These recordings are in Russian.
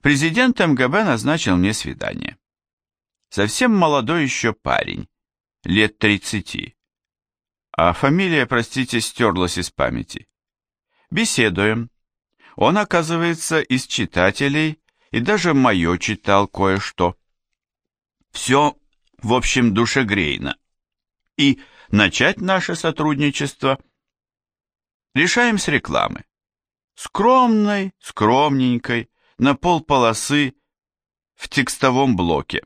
Президент МГБ назначил мне свидание. Совсем молодой еще парень, лет 30. А фамилия, простите, стерлась из памяти. Беседуем. Он, оказывается, из читателей, и даже мое читал кое-что. Все, в общем, душегрейно. И начать наше сотрудничество решаем с рекламы. Скромной, скромненькой, на полполосы в текстовом блоке.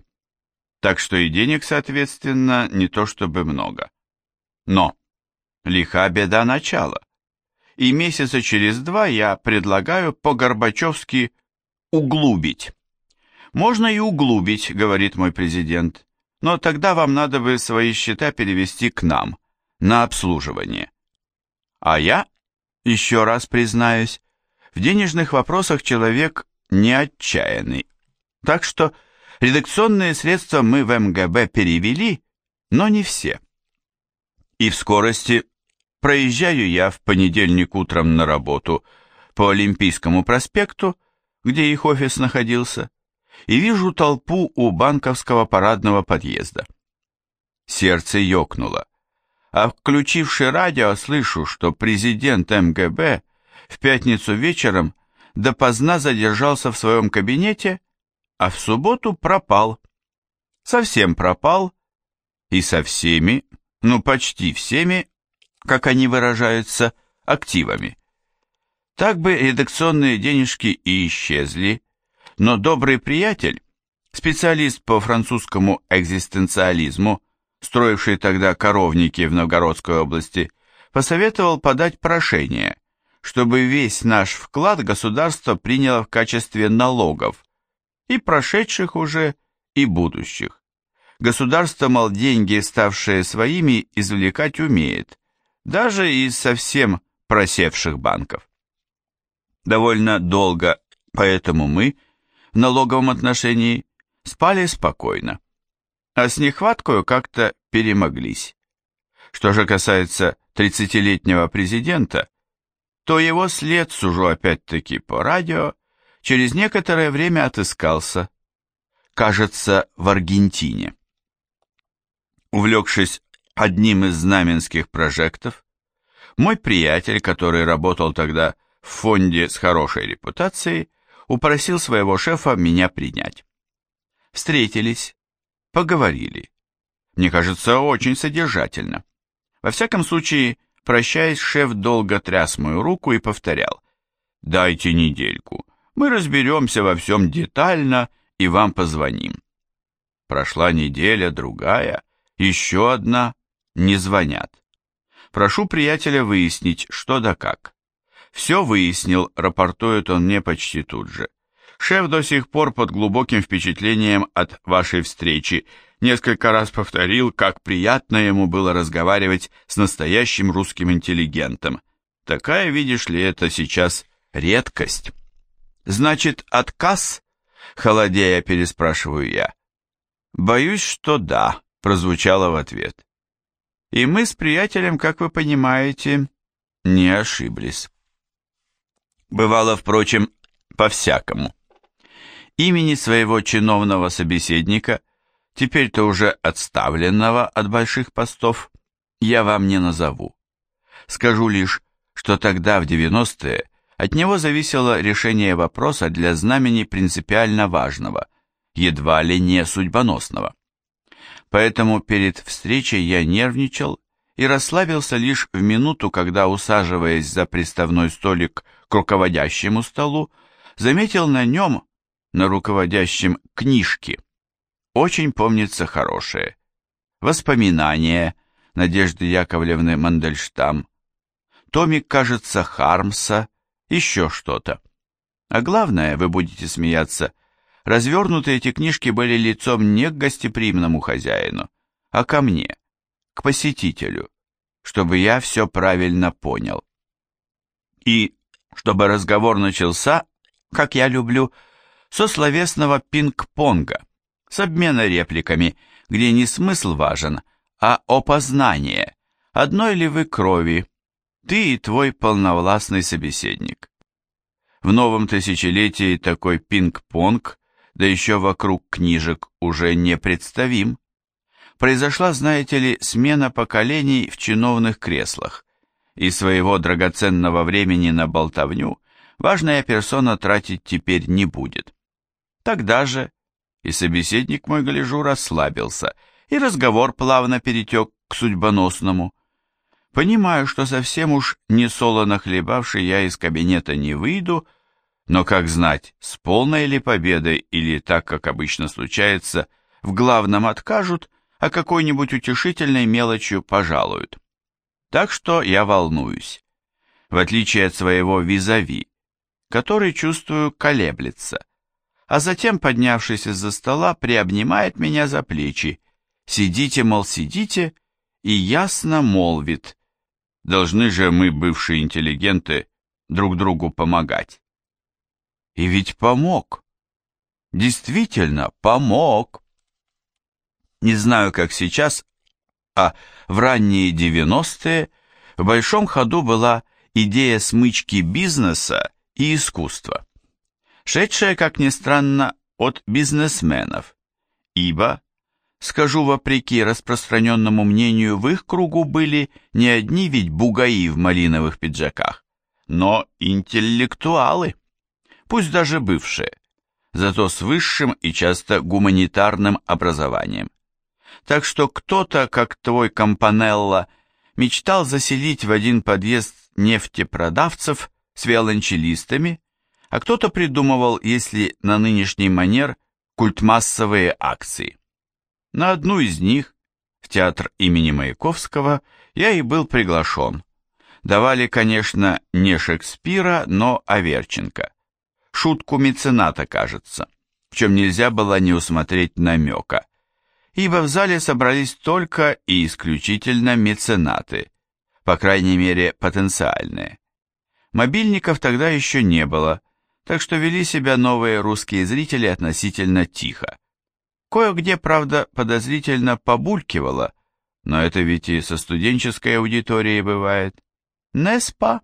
Так что и денег, соответственно, не то чтобы много. Но лиха беда начала. И месяца через два я предлагаю по-горбачевски углубить. Можно и углубить, говорит мой президент, но тогда вам надо бы свои счета перевести к нам, на обслуживание. А я, еще раз признаюсь, в денежных вопросах человек не отчаянный. Так что редакционные средства мы в МГБ перевели, но не все. И в скорости проезжаю я в понедельник утром на работу по Олимпийскому проспекту, где их офис находился, и вижу толпу у банковского парадного подъезда. Сердце ёкнуло, а включивши радио, слышу, что президент МГБ в пятницу вечером допоздна задержался в своем кабинете, а в субботу пропал. Совсем пропал, и со всеми, ну почти всеми, как они выражаются, активами. Так бы редакционные денежки и исчезли, но добрый приятель, специалист по французскому экзистенциализму, строивший тогда коровники в Новгородской области, посоветовал подать прошение, чтобы весь наш вклад государство приняло в качестве налогов, и прошедших уже, и будущих. Государство, мол, деньги, ставшие своими, извлекать умеет, даже из совсем просевших банков довольно долго, поэтому мы в налоговом отношении спали спокойно, а с нехваткой как-то перемоглись. Что же касается 30-летнего президента, то его след, сужу опять-таки по радио, через некоторое время отыскался, кажется, в Аргентине. Увлекшись одним из знаменских прожектов, мой приятель, который работал тогда в фонде с хорошей репутацией, упросил своего шефа меня принять. Встретились, поговорили. Мне кажется, очень содержательно. Во всяком случае, прощаясь, шеф долго тряс мою руку и повторял. «Дайте недельку, мы разберемся во всем детально и вам позвоним». Прошла неделя, другая, еще одна, не звонят. Прошу приятеля выяснить, что да как. Все выяснил, рапортует он мне почти тут же. Шеф до сих пор под глубоким впечатлением от вашей встречи. Несколько раз повторил, как приятно ему было разговаривать с настоящим русским интеллигентом. Такая, видишь ли, это сейчас редкость. Значит, отказ? Холодея переспрашиваю я. Боюсь, что да, прозвучало в ответ. И мы с приятелем, как вы понимаете, не ошиблись. Бывало, впрочем, по-всякому. Имени своего чиновного собеседника, теперь-то уже отставленного от больших постов, я вам не назову. Скажу лишь, что тогда, в 90-е, от него зависело решение вопроса для знамени принципиально важного, едва ли не судьбоносного. Поэтому перед встречей я нервничал и расслабился лишь в минуту, когда, усаживаясь за приставной столик к руководящему столу, заметил на нем, на руководящем, книжки. Очень помнится хорошее. Воспоминания Надежды Яковлевны Мандельштам, томик, кажется, Хармса, еще что-то. А главное, вы будете смеяться, развернутые эти книжки были лицом не к гостеприимному хозяину, а ко мне – к посетителю, чтобы я все правильно понял. И чтобы разговор начался, как я люблю, со словесного пинг-понга, с обмена репликами, где не смысл важен, а опознание, одной ли вы крови, ты и твой полновластный собеседник. В новом тысячелетии такой пинг-понг, да еще вокруг книжек, уже не представим. Произошла, знаете ли, смена поколений в чиновных креслах, и своего драгоценного времени на болтовню важная персона тратить теперь не будет. Тогда же, и собеседник мой, гляжу, расслабился, и разговор плавно перетек к судьбоносному. Понимаю, что совсем уж не солоно хлебавший я из кабинета не выйду, но как знать, с полной ли победой или так, как обычно случается, в главном откажут, а какой-нибудь утешительной мелочью пожалуют. Так что я волнуюсь. В отличие от своего визави, который, чувствую, колеблется. А затем, поднявшись из-за стола, приобнимает меня за плечи. Сидите, мол, сидите, и ясно молвит. Должны же мы, бывшие интеллигенты, друг другу помогать. И ведь помог. Действительно, помог. Не знаю, как сейчас, а в ранние 90-е в большом ходу была идея смычки бизнеса и искусства, шедшая, как ни странно, от бизнесменов, ибо, скажу вопреки распространенному мнению, в их кругу были не одни ведь бугаи в малиновых пиджаках, но интеллектуалы, пусть даже бывшие, зато с высшим и часто гуманитарным образованием. Так что кто-то, как твой компанелла, мечтал заселить в один подъезд нефтепродавцев с виолончелистами, а кто-то придумывал, если на нынешний манер, культмассовые акции. На одну из них, в театр имени Маяковского, я и был приглашен. Давали, конечно, не Шекспира, но Аверченко. Шутку мецената, кажется, в чем нельзя было не усмотреть намека ибо в зале собрались только и исключительно меценаты, по крайней мере потенциальные. Мобильников тогда еще не было, так что вели себя новые русские зрители относительно тихо. Кое-где, правда, подозрительно побулькивало, но это ведь и со студенческой аудиторией бывает. Неспа.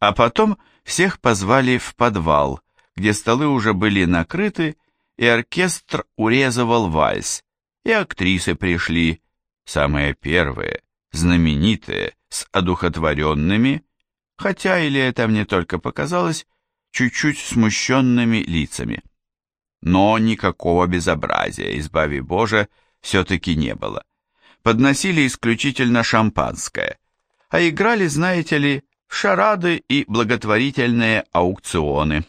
А потом всех позвали в подвал, где столы уже были накрыты, и оркестр урезывал вальс, и актрисы пришли, самые первые, знаменитые, с одухотворенными, хотя или это мне только показалось, чуть-чуть смущенными лицами. Но никакого безобразия, избави Боже, все-таки не было. Подносили исключительно шампанское, а играли, знаете ли, шарады и благотворительные аукционы,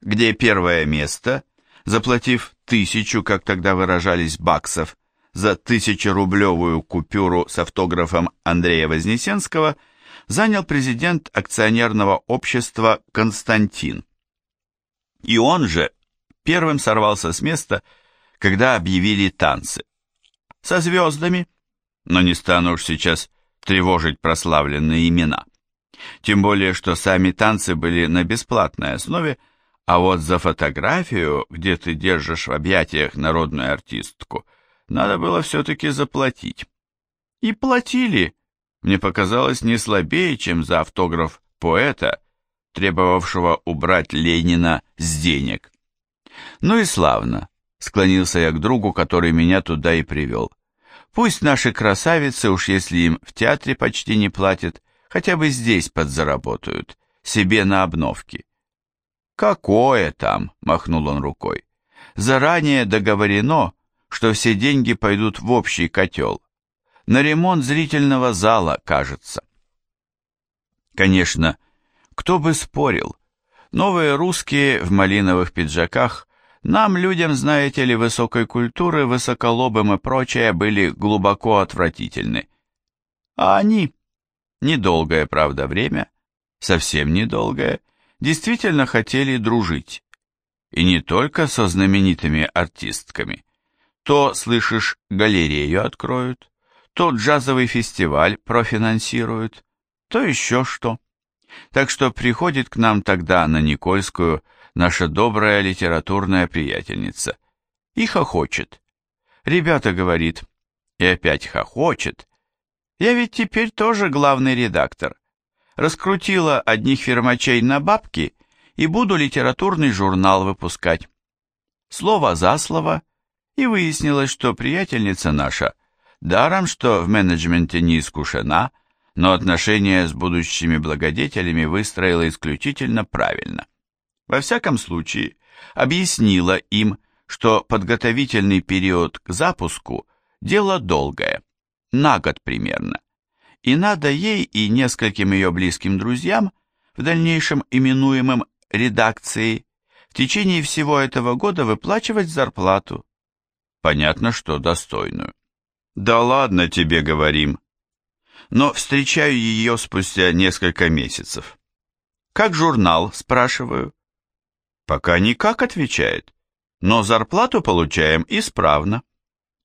где первое место, заплатив тысячу, как тогда выражались, баксов за тысячерублевую купюру с автографом Андрея Вознесенского занял президент акционерного общества Константин. И он же первым сорвался с места, когда объявили танцы. Со звездами, но не стану уж сейчас тревожить прославленные имена. Тем более, что сами танцы были на бесплатной основе, а вот за фотографию, где ты держишь в объятиях народную артистку, надо было все-таки заплатить. И платили, мне показалось, не слабее, чем за автограф поэта, требовавшего убрать Ленина с денег. Ну и славно, склонился я к другу, который меня туда и привел. Пусть наши красавицы, уж если им в театре почти не платят, хотя бы здесь подзаработают, себе на обновки. «Какое там?» – махнул он рукой. «Заранее договорено, что все деньги пойдут в общий котел. На ремонт зрительного зала, кажется». Конечно, кто бы спорил, новые русские в малиновых пиджаках нам, людям, знаете ли, высокой культуры, высоколобым и прочее, были глубоко отвратительны. А они, недолгое, правда, время, совсем недолгое, действительно хотели дружить. И не только со знаменитыми артистками. То, слышишь, галерею откроют, то джазовый фестиваль профинансируют, то еще что. Так что приходит к нам тогда на Никольскую наша добрая литературная приятельница и хохочет. Ребята, говорит, и опять хохочет. Я ведь теперь тоже главный редактор раскрутила одних фермачей на бабки и буду литературный журнал выпускать. Слово за слово, и выяснилось, что приятельница наша, даром что в менеджменте не искушена, но отношения с будущими благодетелями выстроила исключительно правильно. Во всяком случае, объяснила им, что подготовительный период к запуску – дело долгое, на год примерно, и надо ей и нескольким ее близким друзьям, в дальнейшем именуемым редакцией, в течение всего этого года выплачивать зарплату. Понятно, что достойную. Да ладно тебе, говорим. Но встречаю ее спустя несколько месяцев. Как журнал, спрашиваю. Пока никак, отвечает. Но зарплату получаем исправно.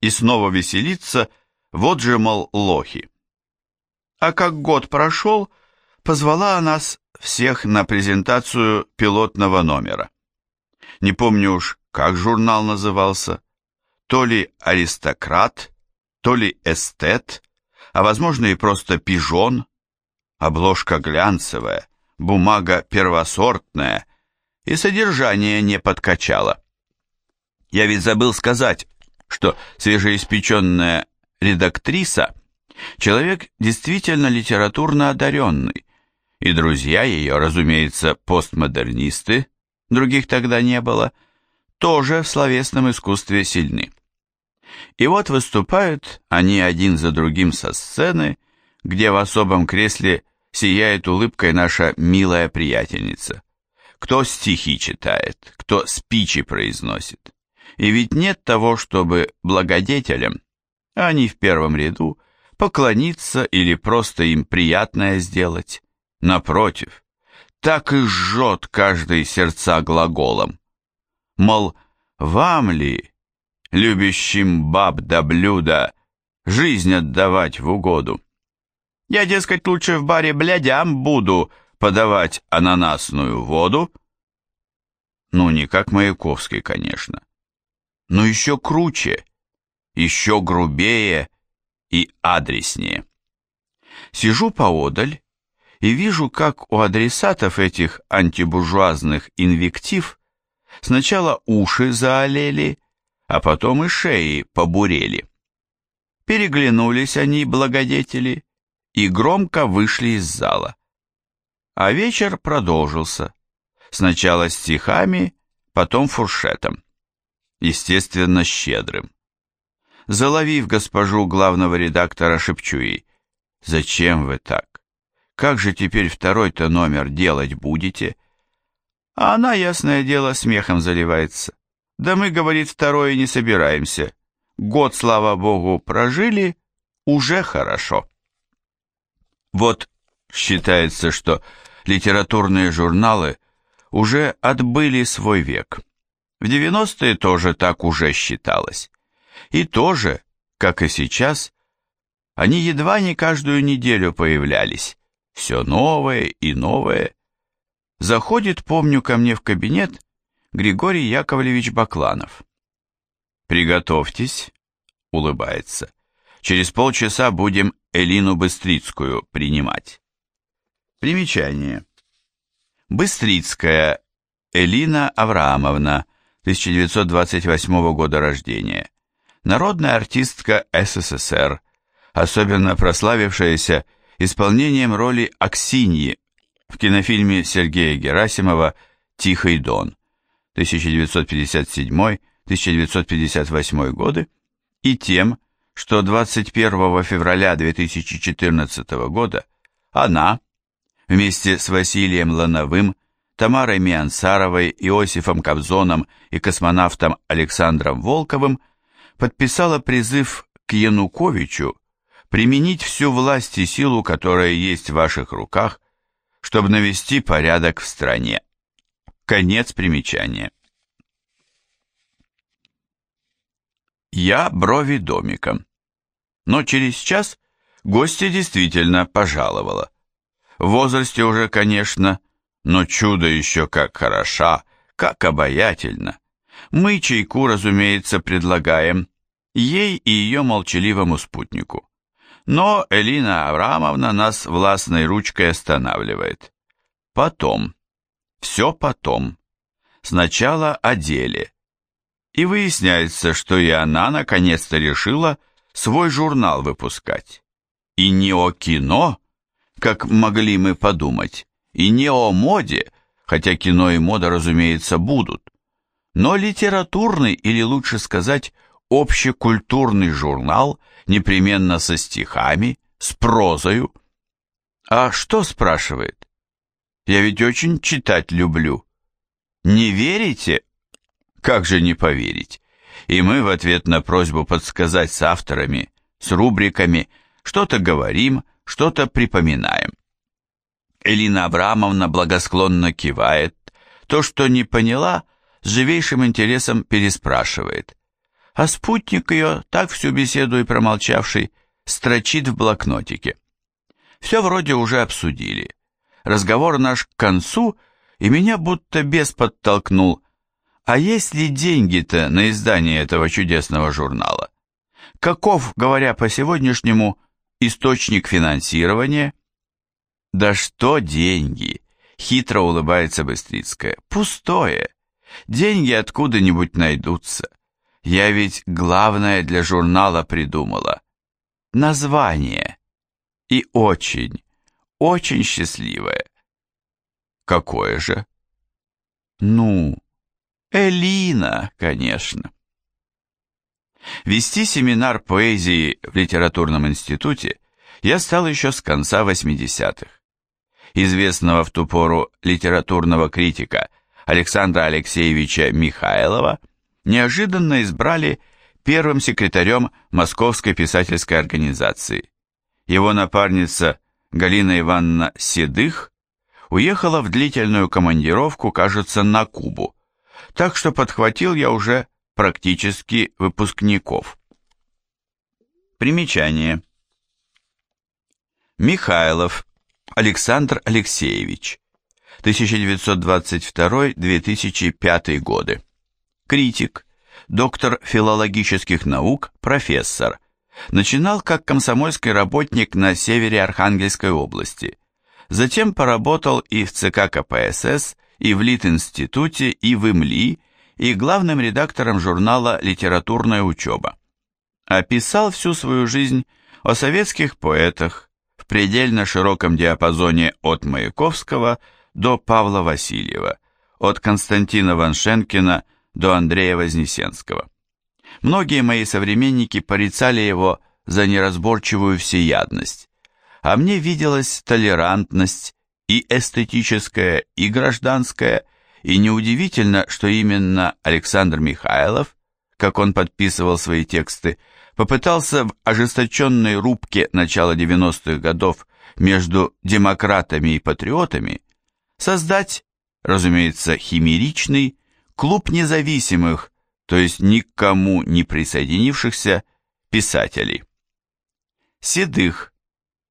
И снова веселиться, вот же, мол, лохи. А как год прошел, позвала нас всех на презентацию пилотного номера. Не помню уж, как журнал назывался, то ли «Аристократ», то ли «Эстет», а возможно и просто «Пижон», обложка глянцевая, бумага первосортная, и содержание не подкачало. Я ведь забыл сказать, что свежеиспеченная редактриса – Человек действительно литературно одаренный, и друзья ее, разумеется, постмодернисты, других тогда не было, тоже в словесном искусстве сильны. И вот выступают они один за другим со сцены, где в особом кресле сияет улыбкой наша милая приятельница. Кто стихи читает, кто спичи произносит. И ведь нет того, чтобы благодетелям, а они в первом ряду, поклониться или просто им приятное сделать. Напротив, так и жжет каждый сердца глаголом. Мол, вам ли, любящим баб да блюда, жизнь отдавать в угоду? Я, дескать, лучше в баре блядям буду подавать ананасную воду. Ну, не как Маяковский, конечно. Но еще круче, еще грубее и адреснее. Сижу поодаль и вижу, как у адресатов этих антибуржуазных инвектив сначала уши заолели, а потом и шеи побурели. Переглянулись они, благодетели, и громко вышли из зала. А вечер продолжился. Сначала стихами, потом фуршетом. Естественно, щедрым. Заловив госпожу главного редактора, шепчу ей, «Зачем вы так? Как же теперь второй-то номер делать будете?» А она, ясное дело, смехом заливается. «Да мы, — говорит, — второе не собираемся. Год, слава богу, прожили, уже хорошо». Вот считается, что литературные журналы уже отбыли свой век. В 90-е тоже так уже считалось. И тоже, как и сейчас, они едва не каждую неделю появлялись, все новое и новое. Заходит, помню, ко мне в кабинет Григорий Яковлевич Бакланов. «Приготовьтесь», — улыбается. «Через полчаса будем Элину Быстрицкую принимать». Примечание. Быстрицкая Элина Авраамовна, 1928 года рождения народная артистка СССР, особенно прославившаяся исполнением роли Аксиньи в кинофильме Сергея Герасимова «Тихий дон» 1957-1958 годы и тем, что 21 февраля 2014 года она вместе с Василием Лановым, Тамарой Миансаровой, Иосифом Кобзоном и космонавтом Александром Волковым – подписала призыв к Януковичу применить всю власть и силу, которая есть в ваших руках, чтобы навести порядок в стране. Конец примечания. Я брови домиком. Но через час гостья действительно пожаловала. В возрасте уже, конечно, но чудо еще как хороша, как обаятельно. Мы чайку, разумеется, предлагаем ей и ее молчаливому спутнику. Но Элина Аврамовна нас властной ручкой останавливает. Потом. Все потом. Сначала о деле. И выясняется, что и она наконец-то решила свой журнал выпускать. И не о кино, как могли мы подумать, и не о моде, хотя кино и мода, разумеется, будут, но литературный, или лучше сказать, общекультурный журнал, непременно со стихами, с прозою. А что спрашивает? Я ведь очень читать люблю. Не верите? Как же не поверить? И мы в ответ на просьбу подсказать с авторами, с рубриками, что-то говорим, что-то припоминаем. Элина Абрамовна благосклонно кивает, то, что не поняла, с живейшим интересом переспрашивает. А спутник ее, так всю беседу и промолчавший, строчит в блокнотике. Все вроде уже обсудили. Разговор наш к концу, и меня будто бес подтолкнул. А есть ли деньги-то на издание этого чудесного журнала? Каков, говоря по-сегодняшнему, источник финансирования? Да что деньги? Хитро улыбается Быстрицкая. Пустое. Деньги откуда-нибудь найдутся. Я ведь главное для журнала придумала. Название. И очень, очень счастливое. Какое же? Ну, Элина, конечно. Вести семинар поэзии в литературном институте я стал еще с конца 80-х. Известного в ту пору литературного критика Александра Алексеевича Михайлова неожиданно избрали первым секретарем Московской писательской организации. Его напарница Галина Ивановна Седых уехала в длительную командировку, кажется, на Кубу, так что подхватил я уже практически выпускников. Примечание. Михайлов Александр Алексеевич, 1922-2005 годы. Критик, доктор филологических наук, профессор. Начинал как комсомольский работник на севере Архангельской области. Затем поработал и в ЦК КПСС, и в Литинституте, и в ИМЛИ, и главным редактором журнала «Литературная учеба». Описал всю свою жизнь о советских поэтах в предельно широком диапазоне от Маяковского до Павла Васильева, от Константина Ваншенкина до Андрея Вознесенского. Многие мои современники порицали его за неразборчивую всеядность, а мне виделась толерантность и эстетическая, и гражданская, и неудивительно, что именно Александр Михайлов, как он подписывал свои тексты, попытался в ожесточенной рубке начала 90-х годов между демократами и патриотами создать, разумеется, химеричный клуб независимых, то есть никому не присоединившихся писателей. Седых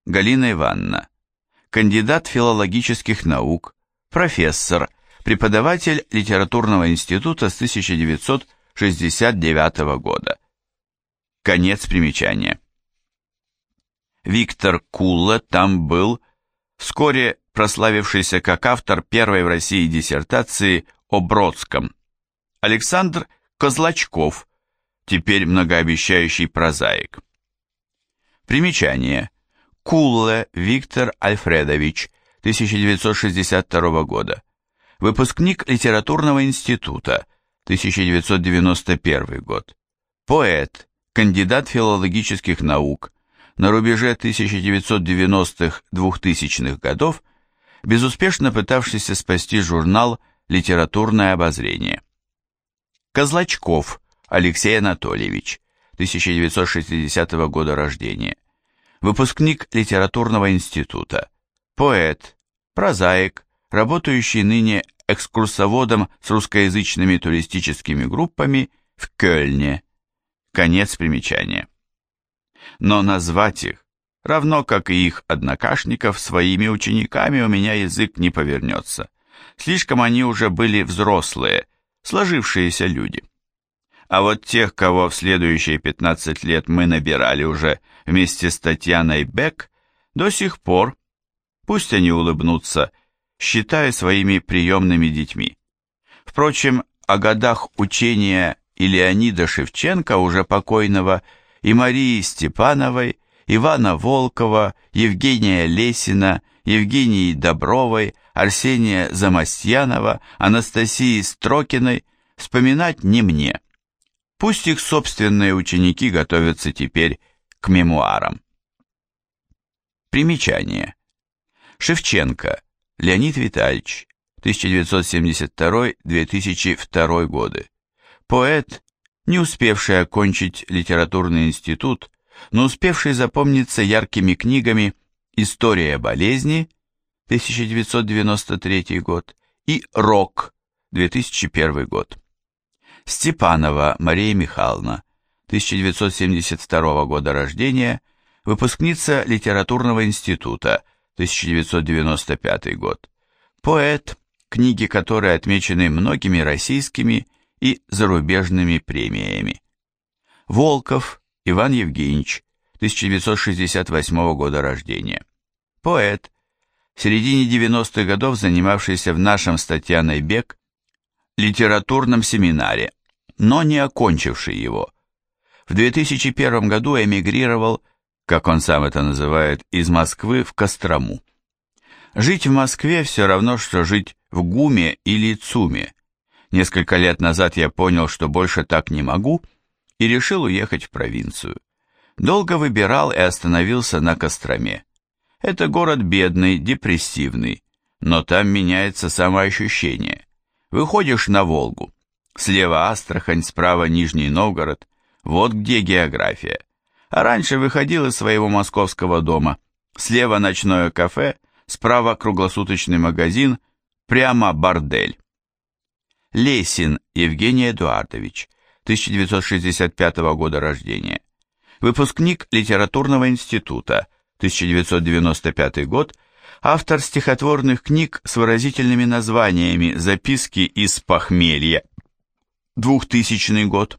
Галина Ивановна, кандидат филологических наук, профессор, преподаватель литературного института с 1969 года. Конец примечания. Виктор Кулла там был, вскоре прославившийся как автор первой в России диссертации о Бродском. Александр Козлачков, теперь многообещающий прозаик. Примечание. Кулле Виктор Альфредович, 1962 года. Выпускник литературного института, 1991 год. Поэт, кандидат филологических наук, на рубеже 1990-2000-х годов, безуспешно пытавшийся спасти журнал Литературное обозрение. Козлачков Алексей Анатольевич, 1960 года рождения. Выпускник литературного института. Поэт, прозаик, работающий ныне экскурсоводом с русскоязычными туристическими группами в Кёльне. Конец примечания. Но назвать их, равно как и их однокашников, своими учениками у меня язык не повернется. Слишком они уже были взрослые, сложившиеся люди. А вот тех, кого в следующие 15 лет мы набирали уже вместе с Татьяной Бек, до сих пор, пусть они улыбнутся, считаю своими приемными детьми. Впрочем, о годах учения и Леонида Шевченко, уже покойного, и Марии Степановой, Ивана Волкова, Евгения Лесина, Евгении Добровой, Арсения Замастьянова, Анастасии Строкиной вспоминать не мне. Пусть их собственные ученики готовятся теперь к мемуарам. Примечание. Шевченко Леонид Витальевич, 1972-2002 годы. Поэт, не успевший окончить литературный институт, но успевший запомниться яркими книгами «История болезни» 1993 год и «Рок» 2001 год. Степанова Мария Михайловна, 1972 года рождения, выпускница литературного института, 1995 год. Поэт, книги которой отмечены многими российскими и зарубежными премиями. Волков Иван Евгеньевич, 1968 года рождения. Поэт, в середине 90-х годов занимавшийся в нашем с Татьяной Бек литературном семинаре, но не окончивший его. В 2001 году эмигрировал, как он сам это называет, из Москвы в Кострому. Жить в Москве все равно, что жить в ГУМе или ЦУМе. Несколько лет назад я понял, что больше так не могу, и решил уехать в провинцию. Долго выбирал и остановился на Костроме. Это город бедный, депрессивный, но там меняется самоощущение. Выходишь на Волгу, слева Астрахань, справа Нижний Новгород, вот где география. А раньше выходил из своего московского дома, слева ночное кафе, справа круглосуточный магазин, прямо бордель. Лесин Евгений Эдуардович, 1965 года рождения. Выпускник литературного института, 1995 год, автор стихотворных книг с выразительными названиями «Записки из похмелья», 2000 год,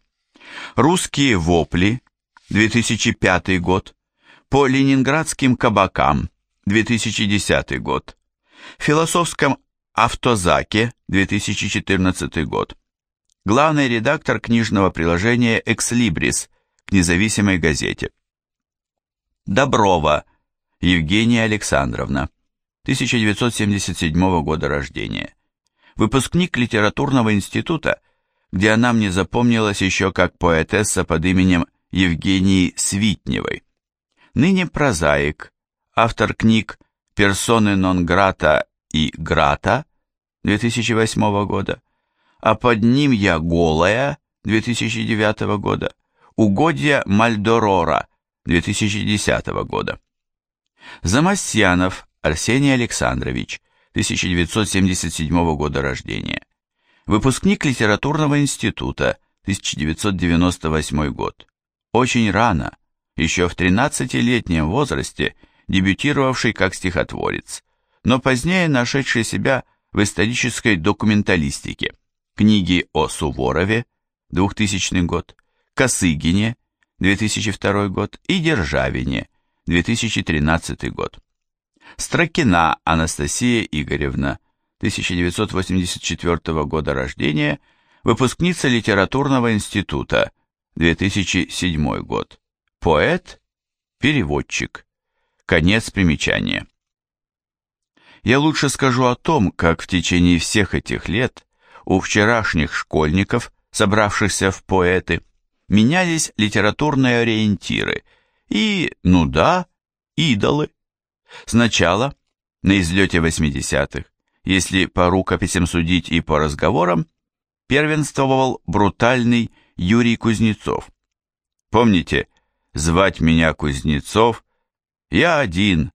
«Русские вопли», 2005 год, «По ленинградским кабакам», 2010 год, «Философском автозаке», 2014 год, главный редактор книжного приложения «Экслибрис» к независимой газете. Доброва Евгения Александровна, 1977 года рождения. Выпускник литературного института, где она мне запомнилась еще как поэтесса под именем Евгении Свитневой. Ныне прозаик, автор книг «Персоны нон грата» и «Грата» 2008 года, а под ним «Я голая» 2009 года, «Угодья Мальдорора» 2010 года. Замастьянов Арсений Александрович, 1977 года рождения. Выпускник литературного института, 1998 год. Очень рано, еще в 13-летнем возрасте, дебютировавший как стихотворец, но позднее нашедший себя в исторической документалистике. Книги о Суворове, 2000 год, Косыгине, 2002 год, и Державине, 2013 год. Строкина Анастасия Игоревна, 1984 года рождения, выпускница литературного института, 2007 год. Поэт, переводчик. Конец примечания. Я лучше скажу о том, как в течение всех этих лет у вчерашних школьников, собравшихся в поэты, менялись литературные ориентиры и, ну да, идолы. Сначала, на излете 80-х, если по рукописям судить и по разговорам, первенствовал брутальный Юрий Кузнецов. Помните, звать меня Кузнецов, я один,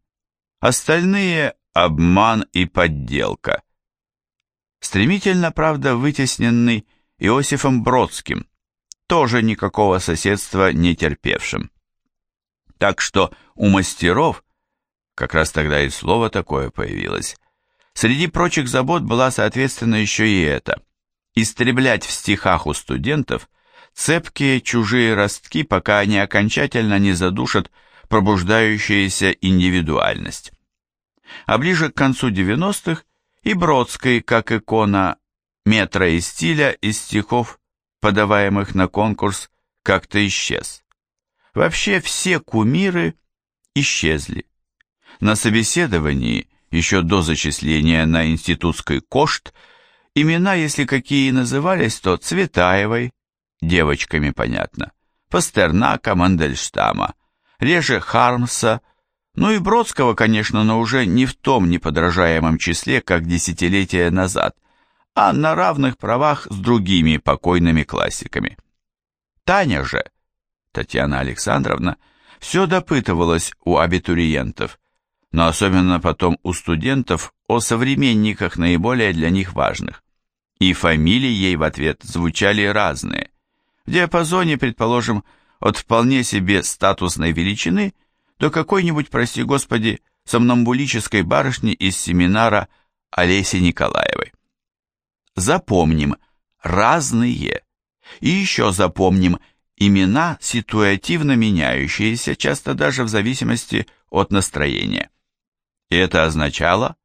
остальные обман и подделка. Стремительно, правда, вытесненный Иосифом Бродским, тоже никакого соседства не терпевшим. Так что у мастеров, как раз тогда и слово такое появилось, среди прочих забот была соответственно еще и это – истреблять в стихах у студентов цепкие чужие ростки, пока они окончательно не задушат пробуждающаяся индивидуальность. А ближе к концу 90-х и Бродской, как икона метра и стиля из стихов, подаваемых на конкурс, как-то исчез. Вообще все кумиры исчезли. На собеседовании, еще до зачисления на институтской кошт, имена, если какие назывались, то Цветаевой, девочками понятно, Пастернака, Мандельштама, реже Хармса, ну и Бродского, конечно, но уже не в том неподражаемом числе, как десятилетия назад, а на равных правах с другими покойными классиками. Таня же, Татьяна Александровна, все допытывалась у абитуриентов, но особенно потом у студентов о современниках наиболее для них важных. И фамилии ей в ответ звучали разные. В диапазоне, предположим, от вполне себе статусной величины до какой-нибудь, прости господи, сомнамбулической барышни из семинара Олеси Николаевой. Запомним, разные. И еще запомним, имена ситуативно меняющиеся, часто даже в зависимости от настроения. И это означало,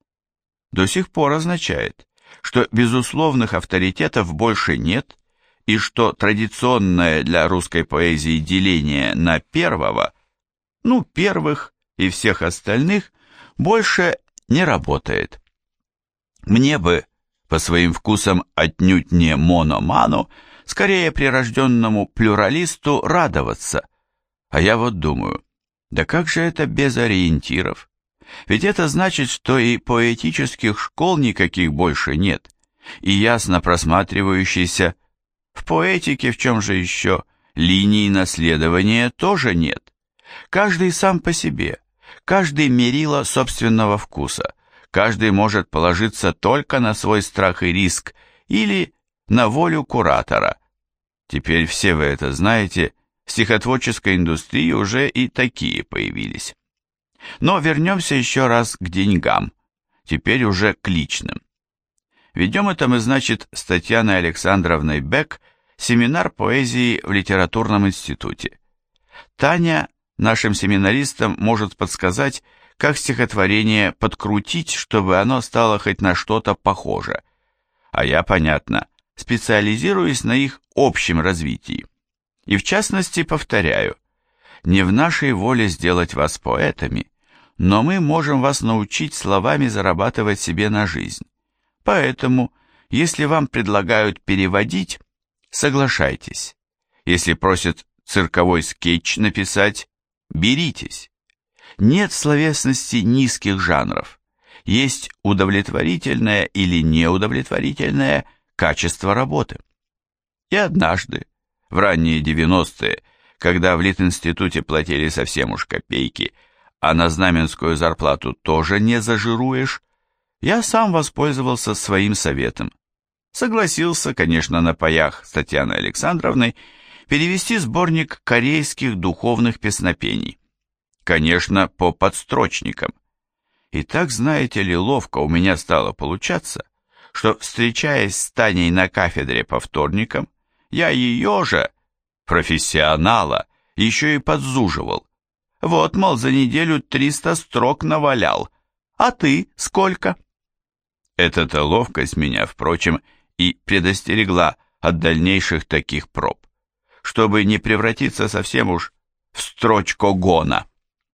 до сих пор означает, что безусловных авторитетов больше нет, и что традиционное для русской поэзии деление на первого, ну, первых и всех остальных, больше не работает. Мне бы, по своим вкусам отнюдь не мономану, скорее прирожденному плюралисту радоваться. А я вот думаю, да как же это без ориентиров? Ведь это значит, что и поэтических школ никаких больше нет, и ясно просматривающейся в поэтике в чем же еще линии наследования тоже нет. Каждый сам по себе, каждый мерило собственного вкуса, каждый может положиться только на свой страх и риск или на волю куратора. Теперь все вы это знаете, в стихотворческой индустрии уже и такие появились. Но вернемся еще раз к деньгам, теперь уже к личным. Ведем это мы, значит, с Татьяной Александровной Бек семинар поэзии в литературном институте. Таня нашим семинаристам может подсказать, как стихотворение подкрутить, чтобы оно стало хоть на что-то похоже. А я, понятно, специализируюсь на их общем развитии. И в частности, повторяю, не в нашей воле сделать вас поэтами, но мы можем вас научить словами зарабатывать себе на жизнь. Поэтому, если вам предлагают переводить, соглашайтесь. Если просят цирковой скетч написать, беритесь. Нет словесности низких жанров. Есть удовлетворительное или неудовлетворительное качество работы. И однажды, в ранние 90-е, когда в Литинституте платили совсем уж копейки, а на знаменскую зарплату тоже не зажируешь, я сам воспользовался своим советом. Согласился, конечно, на паях с Татьяной Александровной, перевести сборник корейских духовных песнопений. Конечно, по подстрочникам. И так, знаете ли, ловко у меня стало получаться, что, встречаясь с Таней на кафедре по вторникам, я ее же, профессионала, еще и подзуживал. Вот, мол, за неделю 300 строк навалял, а ты сколько? Эта-то ловкость меня, впрочем, и предостерегла от дальнейших таких проб, чтобы не превратиться совсем уж в строчку гона.